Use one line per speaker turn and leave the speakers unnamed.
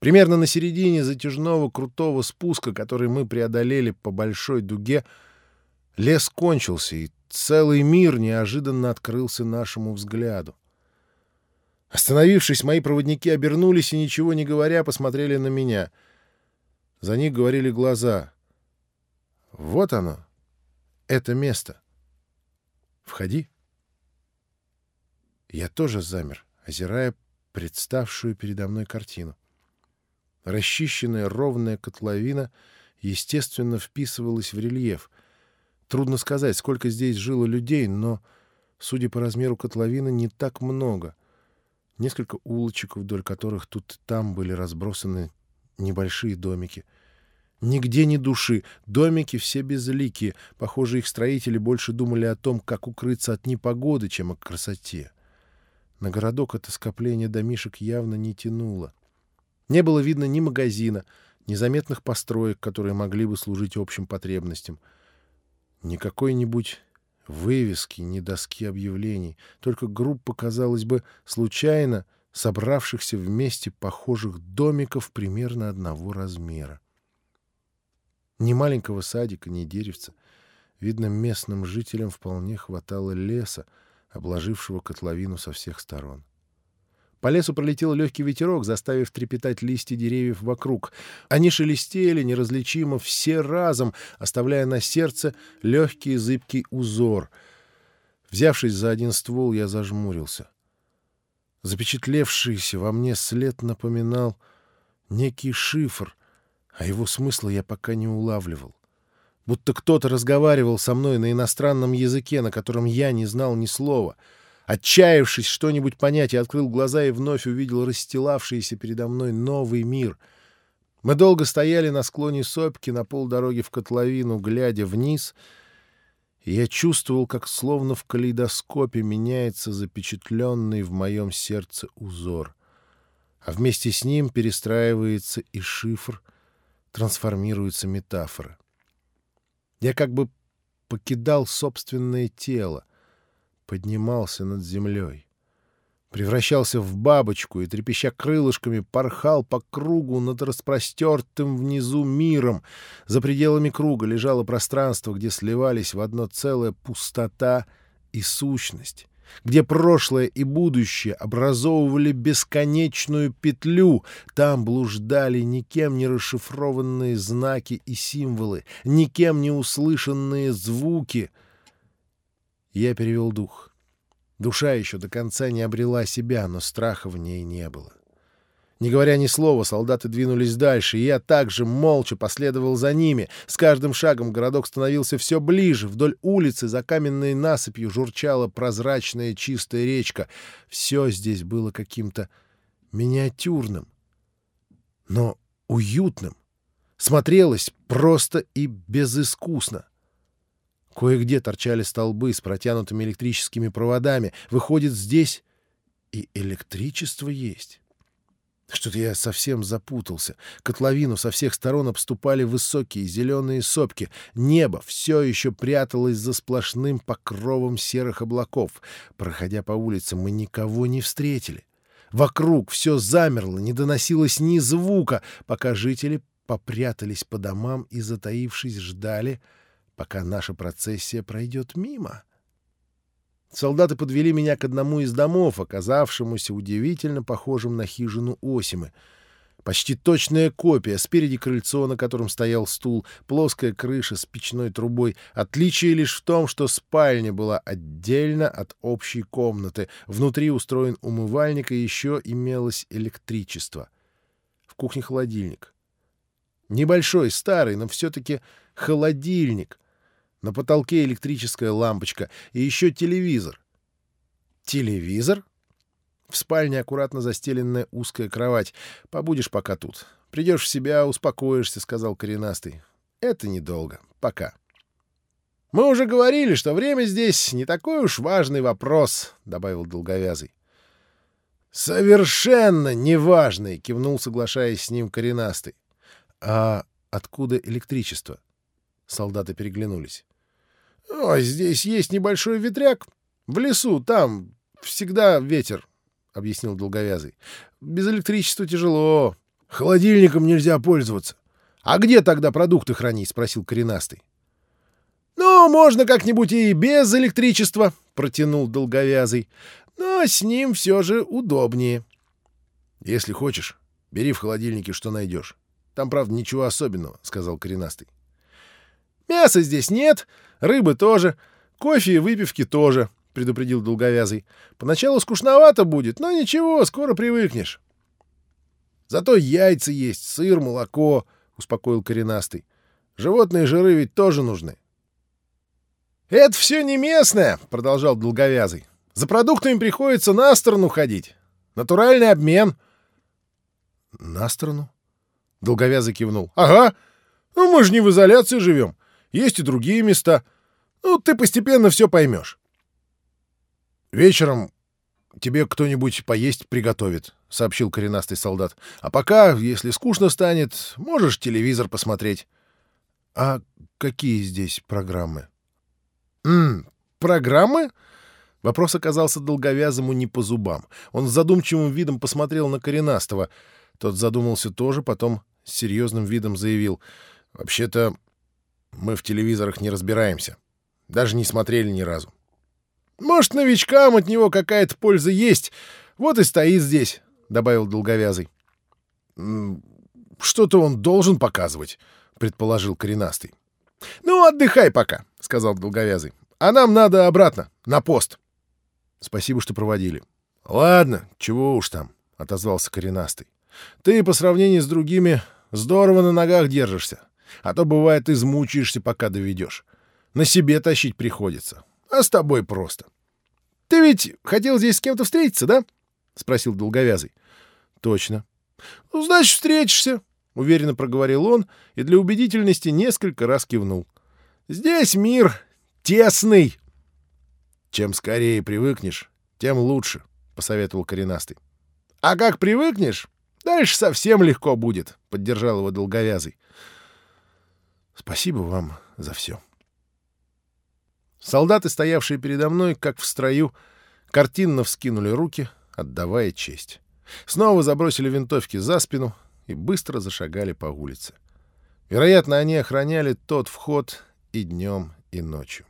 Примерно на середине затяжного крутого спуска, который мы преодолели по большой дуге, лес кончился, и целый мир неожиданно открылся нашему взгляду. Остановившись, мои проводники обернулись и, ничего не говоря, посмотрели на меня. За них говорили глаза. Вот оно, это место. Входи. Я тоже замер, озирая представшую передо мной картину. Расчищенная ровная котловина естественно вписывалась в рельеф. Трудно сказать, сколько здесь жило людей, но, судя по размеру котловины, не так много. Несколько улочек, вдоль которых тут и там были разбросаны небольшие домики. Нигде ни души, домики все безликие. Похоже, их строители больше думали о том, как укрыться от непогоды, чем о красоте. На городок это скопление домишек явно не тянуло. Не было видно ни магазина, ни заметных построек, которые могли бы служить общим потребностям. Ни какой-нибудь вывески, ни доски объявлений. Только группа, казалось бы, случайно собравшихся вместе похожих домиков примерно одного размера. Ни маленького садика, ни деревца. Видно, местным жителям вполне хватало леса, обложившего котловину со всех сторон. По лесу пролетел легкий ветерок, заставив трепетать листья деревьев вокруг. Они шелестели неразличимо все разом, оставляя на сердце легкий зыбкий узор. Взявшись за один ствол, я зажмурился. Запечатлевшийся во мне след напоминал некий шифр, а его смысла я пока не улавливал будто кто-то разговаривал со мной на иностранном языке, на котором я не знал ни слова. Отчаявшись что-нибудь понять, я открыл глаза и вновь увидел расстилавшийся передо мной новый мир. Мы долго стояли на склоне сопки на полдороги в котловину, глядя вниз, и я чувствовал, как словно в калейдоскопе меняется запечатленный в моем сердце узор, а вместе с ним перестраивается и шифр, трансформируется метафора. Я как бы покидал собственное тело, поднимался над землей. Превращался в бабочку и, трепеща крылышками, порхал по кругу над распростертым внизу миром. За пределами круга лежало пространство, где сливались в одно целое пустота и сущность где прошлое и будущее образовывали бесконечную петлю, там блуждали никем не расшифрованные знаки и символы, никем не услышанные звуки. Я перевел дух. Душа еще до конца не обрела себя, но страха в ней не было. Не говоря ни слова, солдаты двинулись дальше, и я также молча последовал за ними. С каждым шагом городок становился все ближе. Вдоль улицы за каменной насыпью журчала прозрачная чистая речка. Все здесь было каким-то миниатюрным, но уютным. Смотрелось просто и безыскусно. Кое-где торчали столбы с протянутыми электрическими проводами. Выходит, здесь и электричество есть. Что-то я совсем запутался. Котловину со всех сторон обступали высокие зеленые сопки. Небо все еще пряталось за сплошным покровом серых облаков. Проходя по улице, мы никого не встретили. Вокруг все замерло, не доносилось ни звука, пока жители попрятались по домам и, затаившись, ждали, пока наша процессия пройдет мимо. Солдаты подвели меня к одному из домов, оказавшемуся удивительно похожим на хижину Осимы. Почти точная копия. Спереди крыльцо, на котором стоял стул, плоская крыша с печной трубой. Отличие лишь в том, что спальня была отдельно от общей комнаты. Внутри устроен умывальник, и еще имелось электричество. В кухне холодильник. Небольшой, старый, но все-таки холодильник — на потолке электрическая лампочка и еще телевизор. Телевизор? В спальне аккуратно застеленная узкая кровать. Побудешь пока тут. Придешь в себя, успокоишься, — сказал коренастый. Это недолго. Пока. Мы уже говорили, что время здесь не такой уж важный вопрос, — добавил долговязый. «Совершенно неважный!» — кивнул, соглашаясь с ним коренастый. «А откуда электричество?» Солдаты переглянулись. «О, здесь есть небольшой ветряк. В лесу, там всегда ветер», — объяснил долговязый. «Без электричества тяжело. Холодильником нельзя пользоваться. А где тогда продукты хранить? — спросил коренастый. «Ну, можно как-нибудь и без электричества», — протянул долговязый. «Но с ним все же удобнее». «Если хочешь, бери в холодильнике, что найдешь. Там, правда, ничего особенного», — сказал коренастый. «Мяса здесь нет, рыбы тоже, кофе и выпивки тоже», — предупредил долговязый. «Поначалу скучновато будет, но ничего, скоро привыкнешь». «Зато яйца есть, сыр, молоко», — успокоил коренастый. «Животные жиры ведь тоже нужны». «Это все не местное», — продолжал Долговязый. «За продуктами приходится на сторону ходить. Натуральный обмен». «На сторону?» — Долговязый кивнул. «Ага. Ну, мы же не в изоляции живем. Есть и другие места. Ну, ты постепенно все поймешь». «Вечером тебе кто-нибудь поесть приготовит», — сообщил коренастый солдат. «А пока, если скучно станет, можешь телевизор посмотреть». «А какие здесь программы?» «М программы?» Вопрос оказался долговязому не по зубам. Он с задумчивым видом посмотрел на коренастого. Тот задумался тоже, потом с серьезным видом заявил. «Вообще-то мы в телевизорах не разбираемся. Даже не смотрели ни разу. Может, новичкам от него какая-то польза есть. Вот и стоит здесь», — добавил долговязый. «Что-то он должен показывать», — предположил коренастый. «Ну, отдыхай пока», — сказал долговязый. «А нам надо обратно, на пост». «Спасибо, что проводили». «Ладно, чего уж там», — отозвался коренастый. «Ты по сравнению с другими здорово на ногах держишься. А то, бывает, измучаешься, пока доведешь. На себе тащить приходится. А с тобой просто». «Ты ведь хотел здесь с кем-то встретиться, да?» — спросил долговязый. «Точно». «Ну, значит, встретишься», — уверенно проговорил он и для убедительности несколько раз кивнул. «Здесь мир тесный». «Чем скорее привыкнешь, тем лучше», — посоветовал коренастый. «А как привыкнешь, дальше совсем легко будет», — поддержал его долговязый. «Спасибо вам за все». Солдаты, стоявшие передо мной, как в строю, картинно вскинули руки, отдавая честь. Снова забросили винтовки за спину — и быстро зашагали по улице. Вероятно, они охраняли тот вход и днем, и ночью.